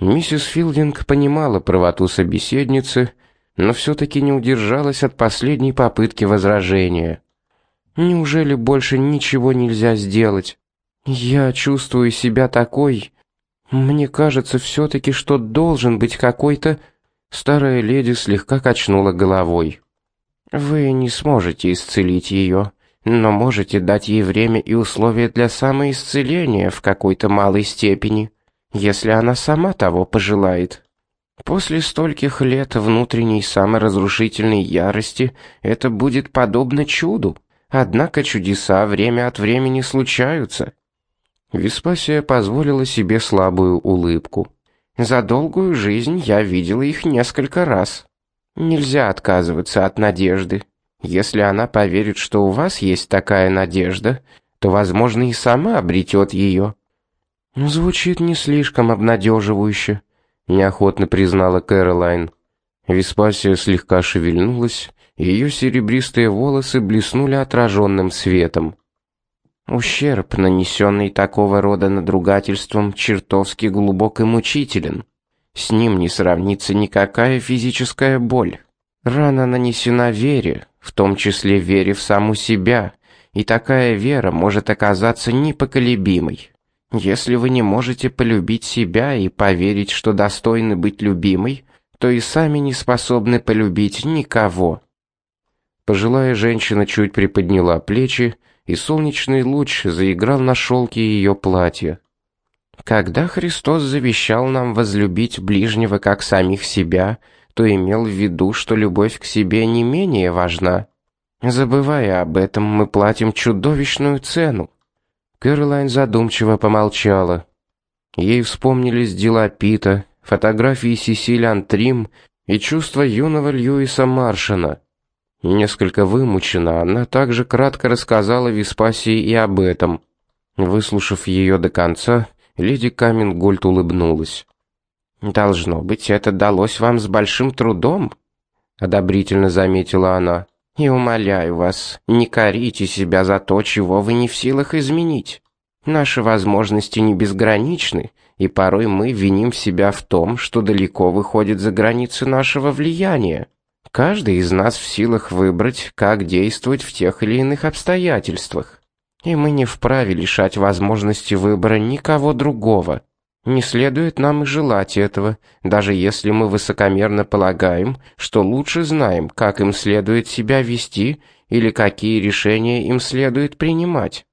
Миссис Филдинг понимала правоту собеседницы, но все-таки не удержалась от последней попытки возражения. «Неужели больше ничего нельзя сделать? Я чувствую себя такой... Мне кажется все-таки, что должен быть какой-то...» Старая леди слегка качнула головой. «Вы не сможете исцелить ее, но можете дать ей время и условия для самоисцеления в какой-то малой степени» если она сама того пожелает. После стольких лет внутренней саморазрушительной ярости это будет подобно чуду. Однако чудеса время от времени случаются. Веспасия позволила себе слабую улыбку. За долгую жизнь я видела их несколько раз. Нельзя отказываться от надежды. Если она поверит, что у вас есть такая надежда, то, возможно, и сама обретет ее. Звучит не слишком обнадеживающе, неохотно признала Кэролайн. Веспасия слегка шевельнулась, и ее серебристые волосы блеснули отраженным светом. Ущерб, нанесенный такого рода надругательством, чертовски глубок и мучителен. С ним не сравнится никакая физическая боль. Рана нанесена вере, в том числе вере в саму себя, и такая вера может оказаться непоколебимой. Если вы не можете полюбить себя и поверить, что достойны быть любимой, то и сами не способны полюбить никого. Пожилая женщина чуть приподняла плечи, и солнечный луч заиграл на шелке ее платья. Когда Христос завещал нам возлюбить ближнего как самих себя, то имел в виду, что любовь к себе не менее важна. Забывая об этом, мы платим чудовищную цену. Кэролайн задумчиво помолчала. Ей вспомнились дела Пита, фотографии Сесиль Антрим и чувства юного Льюиса Маршана. Несколько вымучена, она также кратко рассказала Веспасии и об этом. Выслушав ее до конца, леди Камингольд улыбнулась. «Должно быть, это далось вам с большим трудом», — одобрительно заметила она. И умоляю вас, не корите себя за то, чего вы не в силах изменить. Наши возможности не безграничны, и порой мы виним себя в том, что далеко выходит за границы нашего влияния. Каждый из нас в силах выбрать, как действовать в тех или иных обстоятельствах. И мы не вправе лишать возможности выбора никого другого. Не следует нам и желать этого, даже если мы высокомерно полагаем, что лучше знаем, как им следует себя вести или какие решения им следует принимать.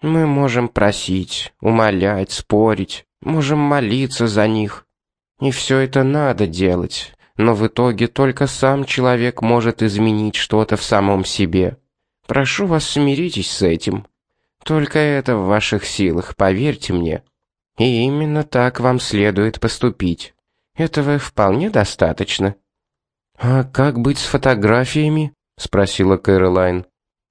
Мы можем просить, умолять, спорить, можем молиться за них. И все это надо делать, но в итоге только сам человек может изменить что-то в самом себе. Прошу вас, смиритесь с этим. Только это в ваших силах, поверьте мне. И именно так вам следует поступить. Этого вполне достаточно. А как быть с фотографиями? спросила Кэролайн.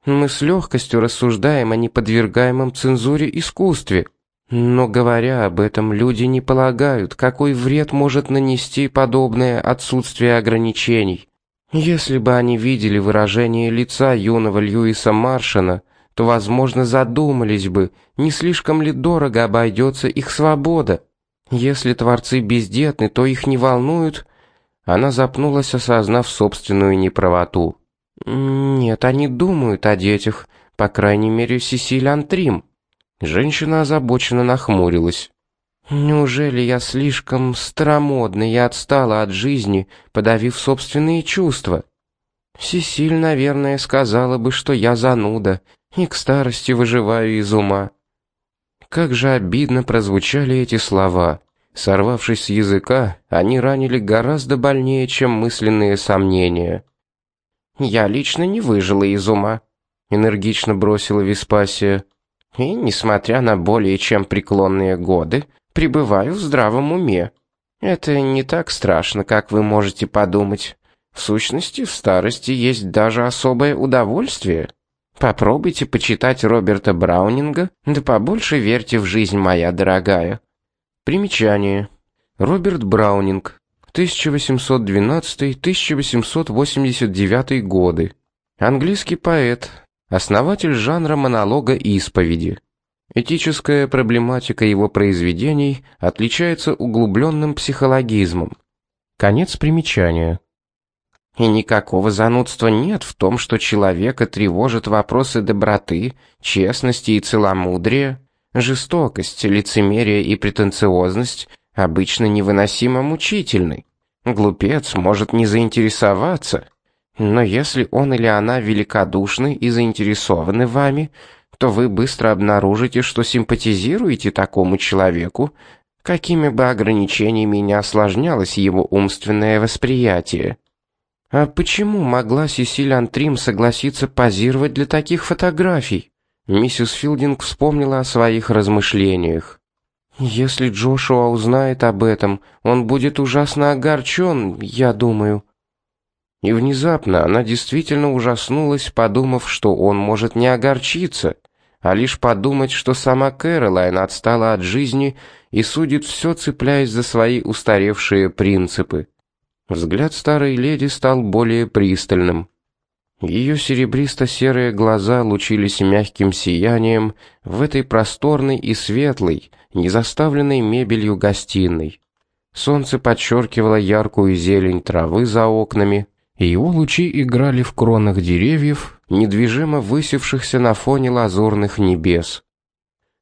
Мы с легкостью рассуждаем о неподвергаемом цензуре искусстве, но говоря об этом, люди не полагают, какой вред может нанести подобное отсутствие ограничений. Если бы они видели выражение лица юного Льюиса Маршана, то, возможно, задумались бы, не слишком ли дорого обойдется их свобода. Если творцы бездетны, то их не волнуют. Она запнулась, осознав собственную неправоту. Нет, они думают о детях, по крайней мере, Сесиль Антрим. Женщина озабоченно нахмурилась. Неужели я слишком старомодна и отстала от жизни, подавив собственные чувства? Сесиль, наверное, сказала бы, что я зануда, и к старости выживаю из ума. Как же обидно прозвучали эти слова. Сорвавшись с языка, они ранили гораздо больнее, чем мысленные сомнения. «Я лично не выжила из ума», — энергично бросила Веспасия. «И, несмотря на более чем преклонные годы, пребываю в здравом уме. Это не так страшно, как вы можете подумать. В сущности, в старости есть даже особое удовольствие». Попробуйте почитать Роберта Браунинга, да побольше верьте в жизнь, моя дорогая. Примечание. Роберт Браунинг, 1812-1889 годы. Английский поэт, основатель жанра монолога и исповеди. Этическая проблематика его произведений отличается углубленным психологизмом. Конец примечания. И никакого занудства нет в том, что человека тревожат вопросы доброты, честности и целомудрия, жестокость, лицемерие и претенциозность обычно невыносимо мучительны. Глупец может не заинтересоваться, но если он или она великодушны и заинтересованы вами, то вы быстро обнаружите, что симпатизируете такому человеку, какими бы ограничениями не осложнялось его умственное восприятие. А почему могла Сесиль Антрим согласиться позировать для таких фотографий? Миссис Филдинг вспомнила о своих размышлениях. Если Джошуа узнает об этом, он будет ужасно огорчен, я думаю. И внезапно она действительно ужаснулась, подумав, что он может не огорчиться а лишь подумать, что сама Кэролайн отстала от жизни и судит все, цепляясь за свои устаревшие принципы. Взгляд старой леди стал более пристальным. Ее серебристо-серые глаза лучились мягким сиянием в этой просторной и светлой, не заставленной мебелью гостиной. Солнце подчеркивало яркую зелень травы за окнами, и его лучи играли в кронах деревьев, недвижимо высевшихся на фоне лазурных небес.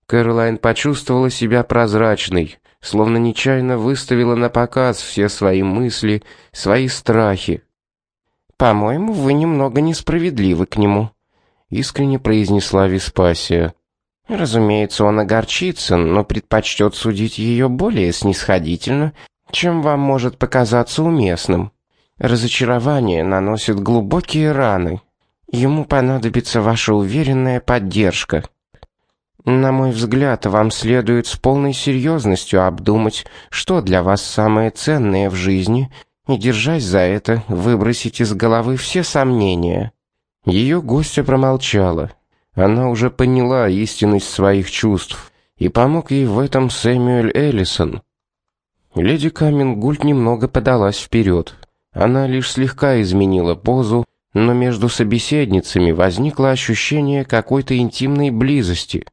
Кэролайн почувствовала себя прозрачной, словно нечаянно выставила на показ все свои мысли, свои страхи. «По-моему, вы немного несправедливы к нему», — искренне произнесла Веспасия. «Разумеется, он огорчится, но предпочтет судить ее более снисходительно, чем вам может показаться уместным». Разочарование наносит глубокие раны. Ему понадобится ваша уверенная поддержка. На мой взгляд, вам следует с полной серьезностью обдумать, что для вас самое ценное в жизни, и держась за это, выбросить из головы все сомнения. Ее гостья промолчала. Она уже поняла истинность своих чувств, и помог ей в этом Сэмюэль Эллисон. Леди Камингульт немного подалась вперед. Она лишь слегка изменила позу, но между собеседницами возникло ощущение какой-то интимной близости.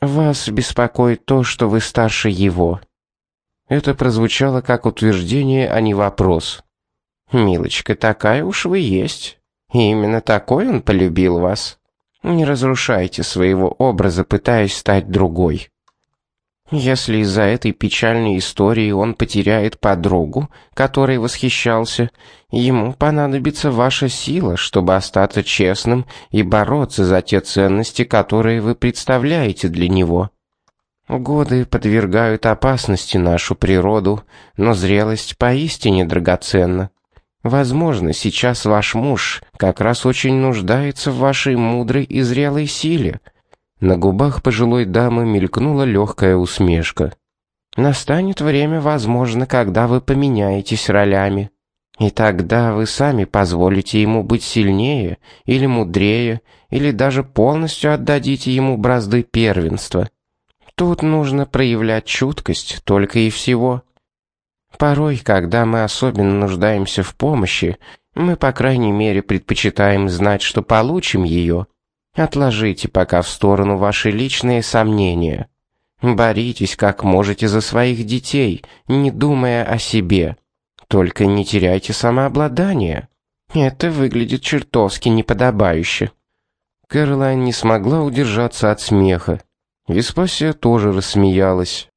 Вас беспокоит то, что вы старше его. Это прозвучало как утверждение, а не вопрос. Милочка, такая уж вы есть. И именно такой он полюбил вас. Не разрушайте своего образа, пытаясь стать другой. Если из-за этой печальной истории он потеряет подругу, которой восхищался, ему понадобится ваша сила, чтобы остаться честным и бороться за те ценности, которые вы представляете для него. Годы подвергают опасности нашу природу, но зрелость поистине драгоценна. Возможно, сейчас ваш муж как раз очень нуждается в вашей мудрой и зрелой силе — на губах пожилой дамы мелькнула легкая усмешка. Настанет время, возможно, когда вы поменяетесь ролями. И тогда вы сами позволите ему быть сильнее или мудрее, или даже полностью отдадите ему бразды первенства. Тут нужно проявлять чуткость только и всего. Порой, когда мы особенно нуждаемся в помощи, мы, по крайней мере, предпочитаем знать, что получим ее, Отложите пока в сторону ваши личные сомнения. Боритесь как можете за своих детей, не думая о себе. Только не теряйте самообладание. Это выглядит чертовски неподобающе. Кэролайн не смогла удержаться от смеха. Веспасия тоже рассмеялась.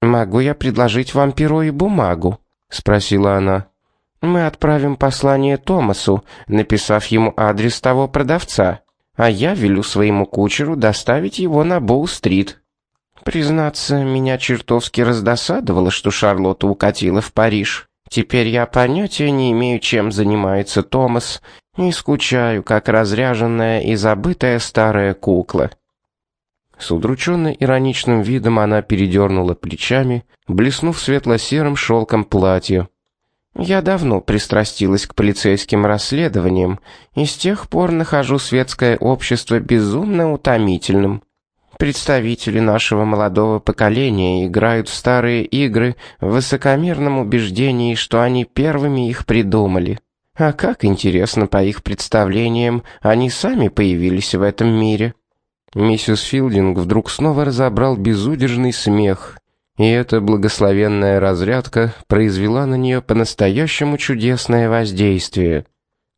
«Могу я предложить вам перо и бумагу?» — спросила она. «Мы отправим послание Томасу, написав ему адрес того продавца а я велю своему кучеру доставить его на Боу-стрит. Признаться, меня чертовски раздосадовало, что Шарлотта укатила в Париж. Теперь я понятия не имею, чем занимается Томас, и скучаю, как разряженная и забытая старая кукла. С удрученно ироничным видом она передернула плечами, блеснув светло-серым шелком платья. Я давно пристрастилась к полицейским расследованиям и с тех пор нахожу светское общество безумно утомительным. Представители нашего молодого поколения играют в старые игры в высокомерном убеждении, что они первыми их придумали. А как интересно по их представлениям, они сами появились в этом мире. Миссис Филдинг вдруг снова разобрал безудержный смех, и эта благословенная разрядка произвела на нее по-настоящему чудесное воздействие.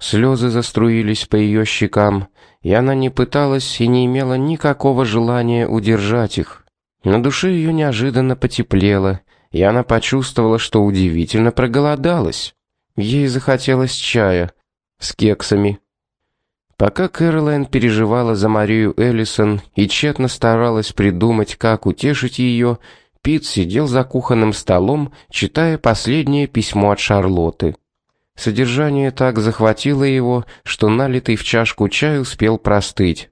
Слезы заструились по ее щекам, и она не пыталась и не имела никакого желания удержать их. На душе ее неожиданно потеплело, и она почувствовала, что удивительно проголодалась. Ей захотелось чая с кексами. Пока Кэролайн переживала за Марию Эллисон и тщетно старалась придумать, как утешить ее, Пит сидел за кухонным столом, читая последнее письмо от Шарлотты. Содержание так захватило его, что налитый в чашку чай успел простыть.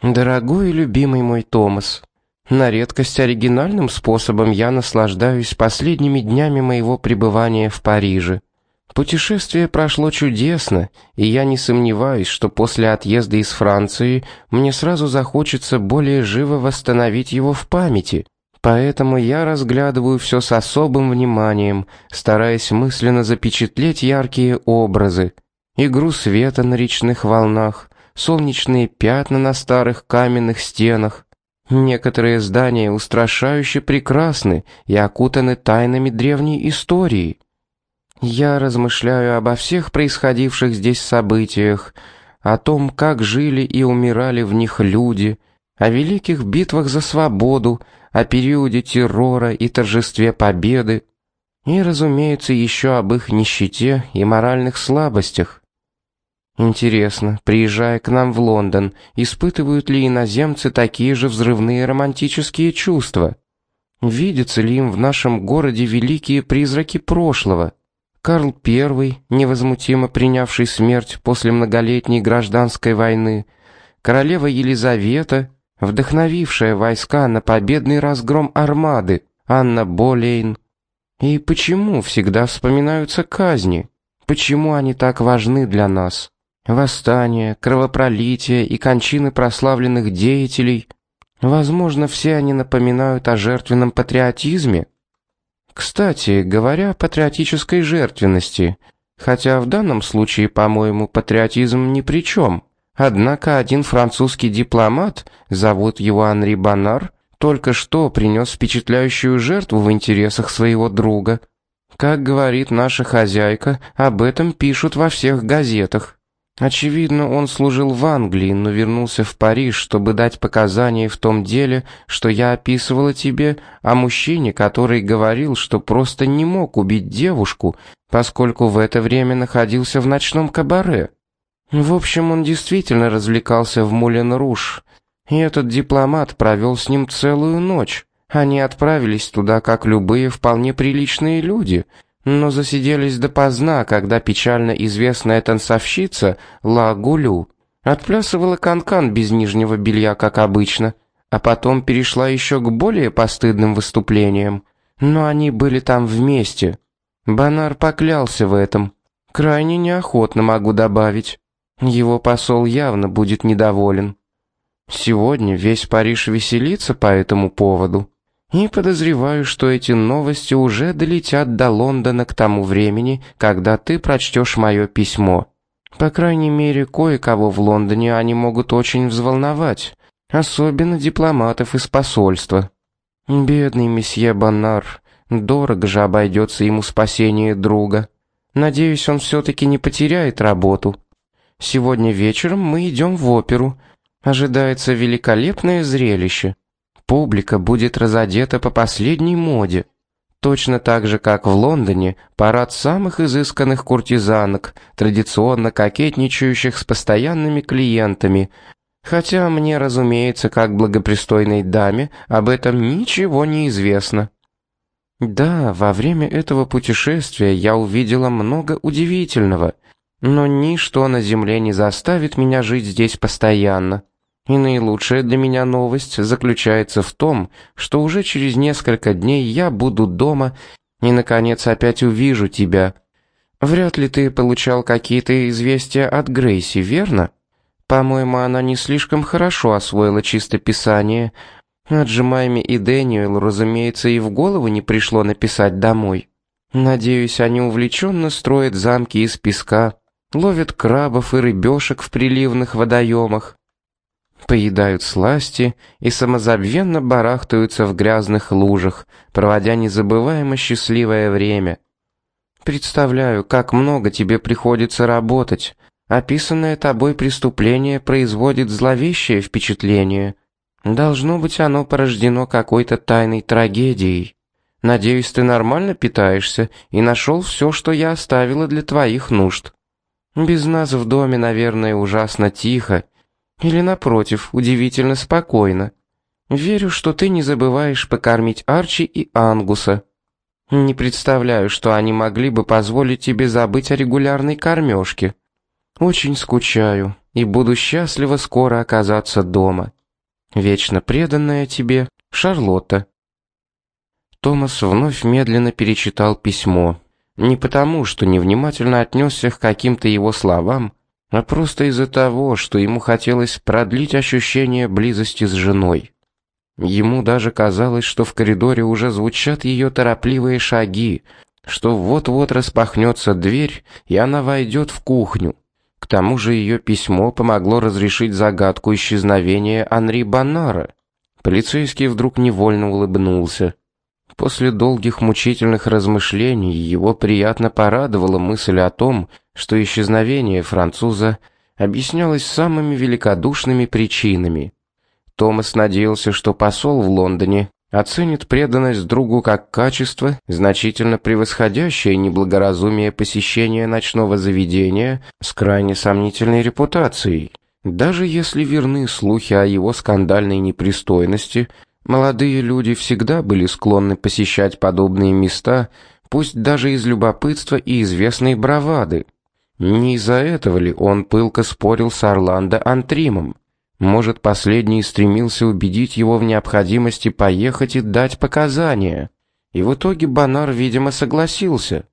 Дорогой и любимый мой Томас, на редкость оригинальным способом я наслаждаюсь последними днями моего пребывания в Париже. Путешествие прошло чудесно, и я не сомневаюсь, что после отъезда из Франции мне сразу захочется более живо восстановить его в памяти. Поэтому я разглядываю все с особым вниманием, стараясь мысленно запечатлеть яркие образы: игру света на речных волнах, солнечные пятна на старых каменных стенах. Некоторые здания устрашающе прекрасны и окутаны тайнами древней истории. Я размышляю обо всех происходивших здесь событиях, о том, как жили и умирали в них люди, о великих битвах за свободу, о периоде террора и торжестве победы, и, разумеется, еще об их нищете и моральных слабостях. Интересно, приезжая к нам в Лондон, испытывают ли иноземцы такие же взрывные романтические чувства? Видятся ли им в нашем городе великие призраки прошлого? Карл I, невозмутимо принявший смерть после многолетней гражданской войны, королева Елизавета, вдохновившая войска на победный разгром армады, Анна Болейн. И почему всегда вспоминаются казни? Почему они так важны для нас? Восстания, кровопролитие и кончины прославленных деятелей. Возможно, все они напоминают о жертвенном патриотизме, кстати, говоря о патриотической жертвенности, хотя в данном случае, по-моему, патриотизм ни при чем. Однако один французский дипломат, зовут его Анри Банар, только что принес впечатляющую жертву в интересах своего друга. Как говорит наша хозяйка, об этом пишут во всех газетах. Очевидно, он служил в Англии, но вернулся в Париж, чтобы дать показания в том деле, что я описывала тебе о мужчине, который говорил, что просто не мог убить девушку, поскольку в это время находился в ночном кабаре. В общем, он действительно развлекался в Мулен-Руш, и этот дипломат провел с ним целую ночь. Они отправились туда как любые вполне приличные люди, но засиделись допоздна, когда печально известная танцовщица Ла Гулю отплясывала канкан -кан без нижнего белья, как обычно, а потом перешла еще к более постыдным выступлениям. Но они были там вместе. Банар поклялся в этом. Крайне неохотно могу добавить. Его посол явно будет недоволен. Сегодня весь Париж веселится по этому поводу. И подозреваю, что эти новости уже долетят до Лондона к тому времени, когда ты прочтешь мое письмо. По крайней мере, кое-кого в Лондоне они могут очень взволновать, особенно дипломатов из посольства. Бедный месье Боннар, дорого же обойдется ему спасение друга. Надеюсь, он все-таки не потеряет работу. Сегодня вечером мы идем в оперу. Ожидается великолепное зрелище. Публика будет разодета по последней моде. Точно так же, как в Лондоне, парад самых изысканных куртизанок, традиционно кокетничающих с постоянными клиентами. Хотя мне, разумеется, как благопристойной даме, об этом ничего не известно. Да, во время этого путешествия я увидела много удивительного, но ничто на земле не заставит меня жить здесь постоянно. И наилучшая для меня новость заключается в том, что уже через несколько дней я буду дома и наконец опять увижу тебя. Вряд ли ты получал какие-то известия от Грейси, верно? По-моему, она не слишком хорошо освоила чистописание. А Джемайме и Дэниелу, разумеется, и в голову не пришло написать домой. Надеюсь, они увлеченно строят замки из песка, ловят крабов и рыбешек в приливных водоемах поедают сласти и самозабвенно барахтаются в грязных лужах, проводя незабываемо счастливое время. Представляю, как много тебе приходится работать. Описанное тобой преступление производит зловещее впечатление. Должно быть, оно порождено какой-то тайной трагедией. Надеюсь, ты нормально питаешься и нашел все, что я оставила для твоих нужд. Без нас в доме, наверное, ужасно тихо, или, напротив, удивительно спокойно. Верю, что ты не забываешь покормить Арчи и Ангуса. Не представляю, что они могли бы позволить тебе забыть о регулярной кормежке. Очень скучаю и буду счастлива скоро оказаться дома. Вечно преданная тебе Шарлотта. Томас вновь медленно перечитал письмо. Не потому, что невнимательно отнесся к каким-то его словам, а просто из-за того, что ему хотелось продлить ощущение близости с женой. Ему даже казалось, что в коридоре уже звучат ее торопливые шаги, что вот-вот распахнется дверь, и она войдет в кухню. К тому же ее письмо помогло разрешить загадку исчезновения Анри Баннара. Полицейский вдруг невольно улыбнулся. После долгих мучительных размышлений его приятно порадовала мысль о том, что исчезновение француза объяснялось самыми великодушными причинами. Томас надеялся, что посол в Лондоне оценит преданность другу как качество, значительно превосходящее неблагоразумие посещения ночного заведения с крайне сомнительной репутацией. Даже если верны слухи о его скандальной непристойности, молодые люди всегда были склонны посещать подобные места, пусть даже из любопытства и известной бравады. Не из-за этого ли он пылко спорил с Орландо Антримом? Может, последний стремился убедить его в необходимости поехать и дать показания. И в итоге Банар, видимо, согласился.